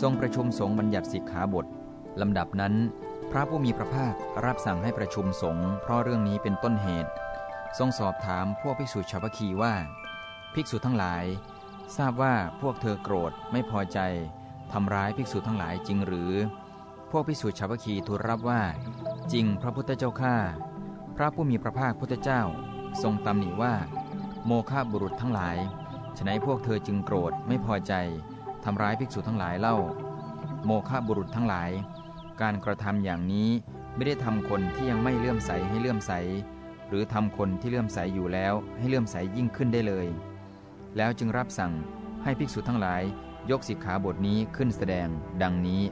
ทรงประชุมสงฆ์บัญญัติสิกขาบทลำดับนั้น พระผู้มีพระภาครับสั่งให้ประชุมสงฆ์เพราะเรื่องนี้เป็นต้นเหตุ ทรงสอบถามพวกภิกษุชาวพคีว่า ภิกษุทั้งหลาย ทราบว่าพวกเธอโกรธไม่พอใจทำร้ายภิกษุทั้งหลายจริงหรือ พวกภิกษุชาวพคีทูลรับว่า จริงพระพุทธเจ้าข้าพระผู้มีพระภาคพุทธเจ้า ทรงตำหนิว่า โมฆะบุรุษทั้งหลายฉนัยพวกเธอจึงโกรธไม่พอใจ ทำร้ายภิกษุทั้งหลายเล่า โมฆะบุรุษทั้งหลาย การกระทำอย่างนี้ไม่ได้ทำคนที่ยังไม่เลื่อมใสให้เลื่อมใส หรือทำคนที่เลื่อมใสอยู่แล้วให้เลื่อมใสยิ่งขึ้นได้เลย แล้วจึงรับสั่งให้ภิกษุทั้งหลายยกสิกขาบทนี้ขึ้นแสดงดังนี้